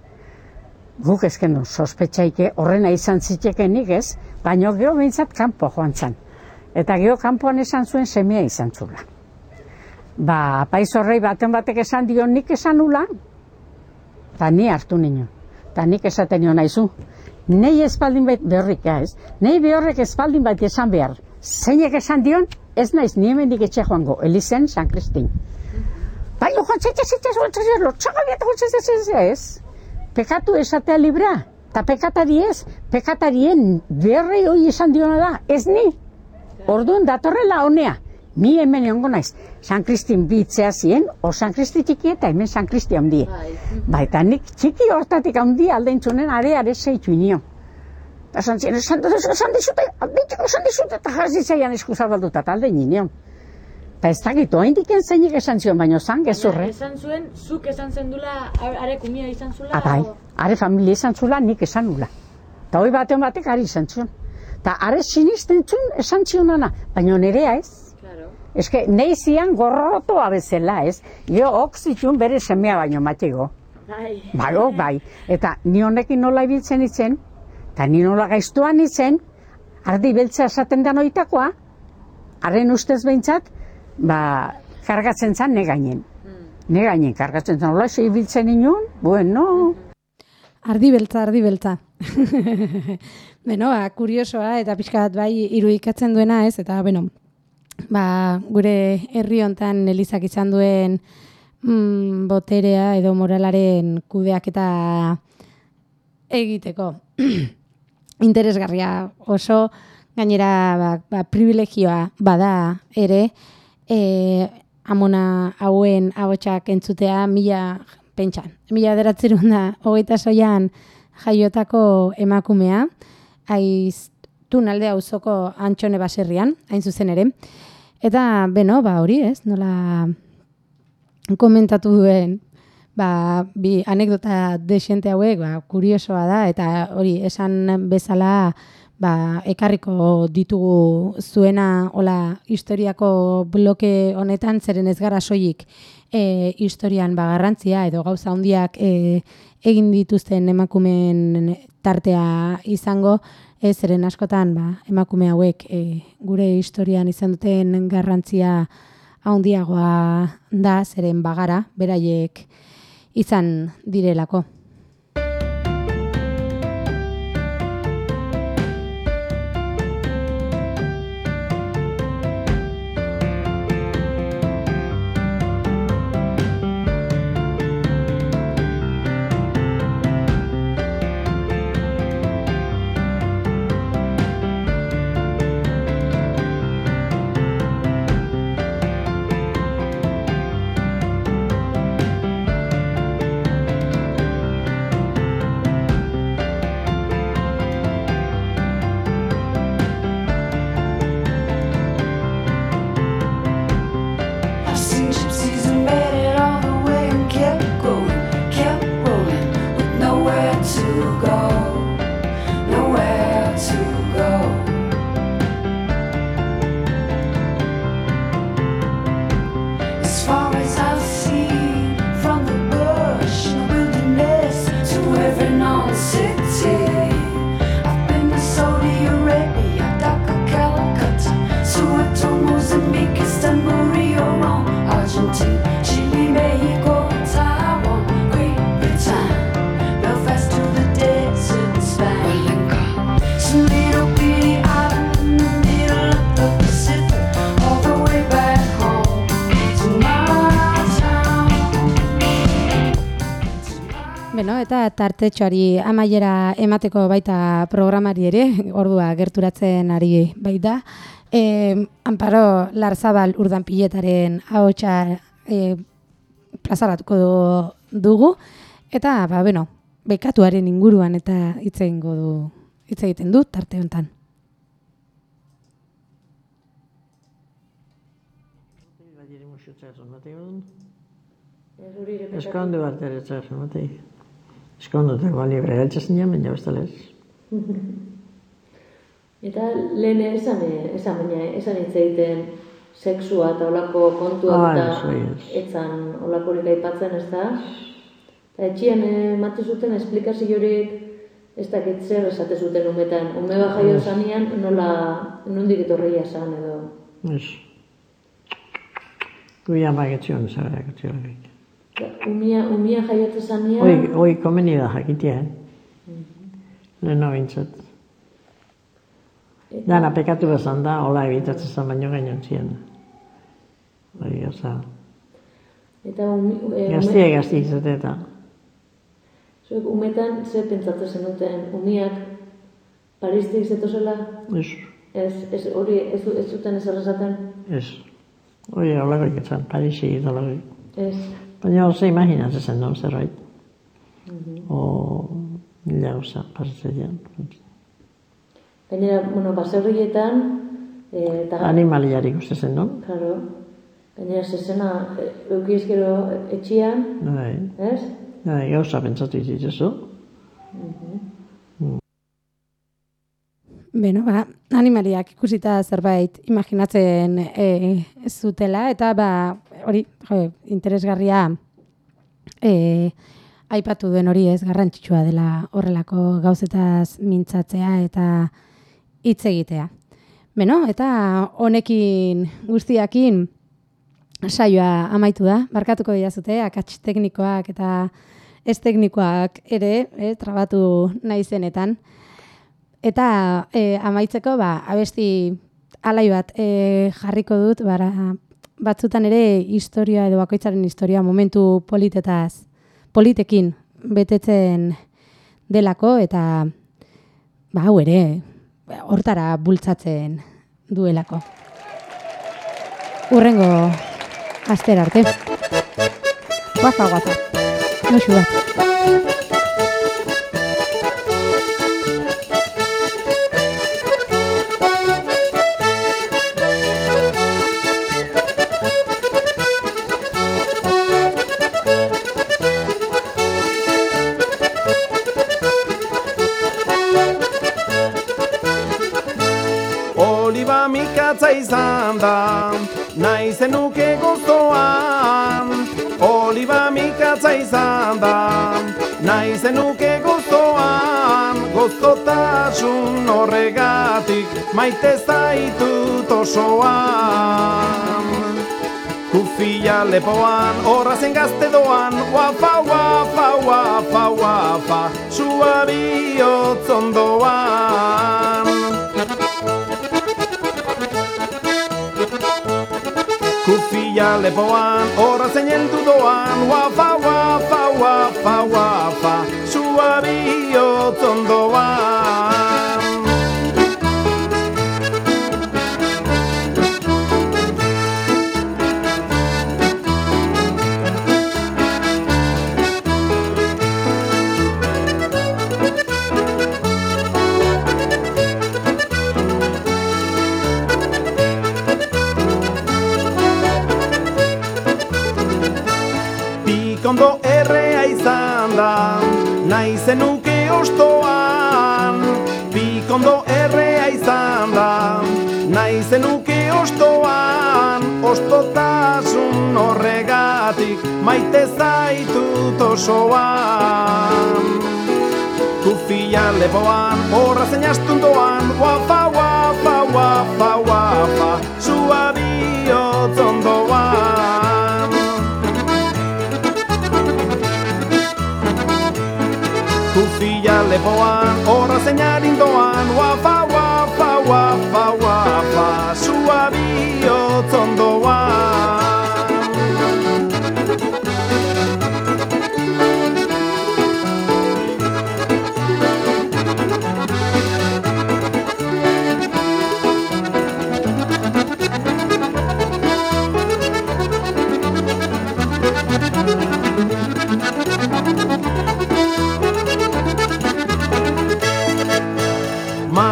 Guk ezken du, sospetxaike horrena izan zitekenik ez, baino gero behintzat kanpo joan zan. Eta gero kanpoan esan zuen semea izan zula. Ba, apaiz horrei baten batek esan dio nik esan nula, eta ni hartu nino. Eta nik esaten nio naizu. Nei espaldin bait, behorrik ez, nei behorrek espaldin bat esan behar. Zeinek esan dion, ez naiz ni hemendik etxe joango, Elizen San Kristin. Bai, joan txetxe, txetxe, txetxe, lotxagabieta, txetxe, txetxe, ez. Pekatu esatea libra, eta pekatari ez, pekatarien berri hoi esan diona da, ez ni. Orduan datorrela honea, ni hemen egongo naiz, San Kristin bitzea zien, o San Kristi txiki eta hemen San Kristi handi. Bai, eta nik txiki hortatik handi aldentzunen are are zeitu inio. Eta esan zien, esan, esan dizute, alditiko esan dizute, eta jarri zaian eskuzabalduta, eta alde nion. Eta ez dakit, oaindiken zeinik esan zion, baina zan gezurre. Esan zuen, zuk esan zendula, are kumia izan zula. Ah, bai, are familia izan zula, nik esan nula. Eta hoi batean batek ari izan zuen. Eta are sinisten zuen esan zionana, baina nerea ez. Claro. Eske, nahi zian gorrotoa bezala, ez? Jo, ok zituen bere semea baino matego. Bai. Bai, ok, bai. Eta ni honekin nola ibiltzen itzen, eta ni nola gaiztuan itzen, ardi beltza esaten da noitakoa, haren ustez behintzat, ba, kargatzen zan negainen. Negainen kargatzen zan, hola ibiltzen inun, bueno, Ardi beltza, ardi beltza. beno, ba, kuriosoa eta pixka bat bai irudikatzen duena ez, eta beno, ba, gure herri hontan Elizak izan duen mm, boterea edo moralaren kudeaketa egiteko. Interesgarria oso, gainera ba, ba, privilegioa bada ere, e, amona hauen ahotsak entzutea mila pentsan. Mila deratzerun da, hogeita soian jaiotako emakumea, aiz tunalde auzoko antxone baserrian, hain zuzen ere. Eta, beno, ba hori ez, nola komentatu duen, ba, bi anekdota desente hauek, ba, kuriosoa da, eta hori, esan bezala, ba, ekarriko ditugu zuena, hola, historiako bloke honetan, zeren ez gara soilik e, historian ba, garrantzia edo gauza handiak e, egin dituzten emakumeen tartea izango, ez zeren askotan ba, emakume hauek e, gure historian izan duten garrantzia handiagoa da, zeren bagara, beraiek izan direlako. Eta tartetxoari amaiera emateko baita programari ere, ordua gerturatzen ari baita. E, Amparo Larzabal urdanpiletaren ahotsa e, plazaratuko du- dugu, eta, ba, beno, bekatuaren inguruan eta hitz egingo du, hitz egiten du tarte honetan. Eskondu bat ere txasen, matei. Eskondu tego libre, eltsa zinen, baina bestalez. Eta lehen esan, esan baina, esan hitz egiten sexua eta olako kontuak Ah, eta bai, etzan olakorik aipatzen ez da. Eta etxian emate zuten esplikaziorik ez dakit zer esate zuten umetan. Ume bat jaio zanean nola, nondik etorria esan edo. Ez. Guia bagetzion, zara bagetzion. Umia, umia jaiotu zanean, Hoi, hoi komeni da jakitea, eh? Lehen bintzat. Dana pekatu bezan da, hola ebitatzen zen baino gainon ziren. Hori, oza, eta umi, e, gaztie gazti izate eta. zuek umetan ze pentsatzen zenuten umiak Paristik zetozela? Ez, Ez, ez, hori ez, ez zuten ezer esaten? ez. Hori, holako iketzen, Parisi idologik. Ez. Baina oso imaginatzen zen, no, zerbait. Mhm. O, nila gauza, pasatzen. Gainera, bueno, baserrietan, e, eta Animaliarik uste zen, no? Claro. Gainera, zezena, e, eukizkero etxian, Bai, ez? bai, gauza pentsatu dituzu. Beno, ba, animaliak ikusita zerbait imaginatzen e, zutela, eta ba, hori, jo, interesgarria e, aipatu duen hori ez garrantzitsua dela horrelako gauzetaz mintzatzea eta hitz egitea. Beno, eta honekin guztiakin saioa amaitu da, barkatuko didazute, akats teknikoak eta ez teknikoak ere, eh, trabatu nahi zenetan. Eta e, amaitzeko, ba, abesti alai bat e, jarriko dut, bara, batzutan ere historia edo bakoitzaren historia momentu politetaz, politekin betetzen delako, eta ba, hau ere, hortara bultzatzen duelako. Urrengo aster arte. Guafa, guafa. Muxu bat. Izan da, nahi zenuke gozoan. Oliba mikatza izan da, nahi zenuke gozoan. Gozotasun horregatik, maite zaitut osoan. Kufia lepoan, horra gazte doan, guapa, guapa, guapa, guapa, sua bihotz. Kufia lepoan, horra zeinen dudoan, guapa, guapa, guapa, guapa, sua bihotz ondoan. Pikondo errea izan da, nahi zenuke ostoan. Pikondo errea izan da, nahi zenuke ostoan. Ostotasun horregatik, maite zaitut osoan. Kufia lepoan, horra zein astundoan, guapa, guapa, guapa, guapa, sua bihotz ondoan. Lepoan, horra zein arindoan, guapa, guapa, guapa, guapa, sua bihotz ondoan.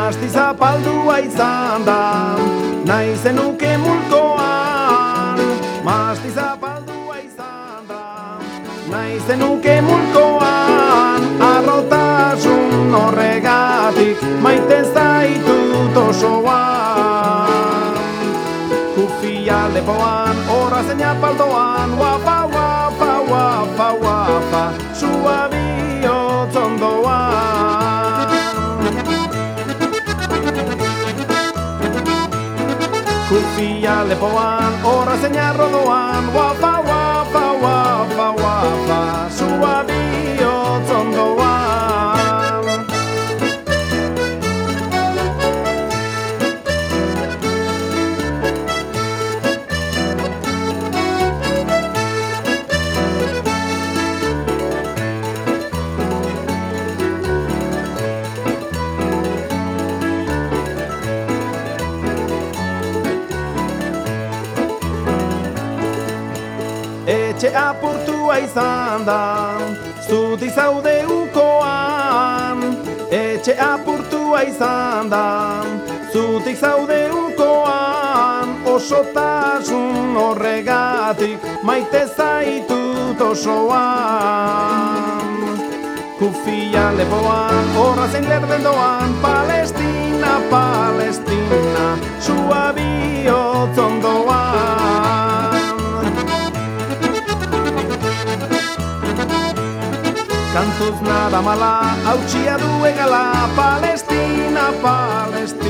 Masti zapaldua izan da, nahi zenuke mulkoan. Masti zapaldua izan da, nahi zenuke mulkoan. Arrotasun horregatik, maite zaitut osoan. Kufia lepoan, horra zein apaldoan, guapa, guapa, lepoan, horra zein arrodoan, guapa, guapa, apurtua izan da, zuti zaude ukoan. Etxe apurtua izan da, zutik zaude ukoan. Osotasun horregatik, maite zaitut osoan. Kufia lepoan, horra zein lerden doan Palestina, Palestina, sua bihotz ondoan Kantuz nada mala, hautsia du egala Palestina, Palestina,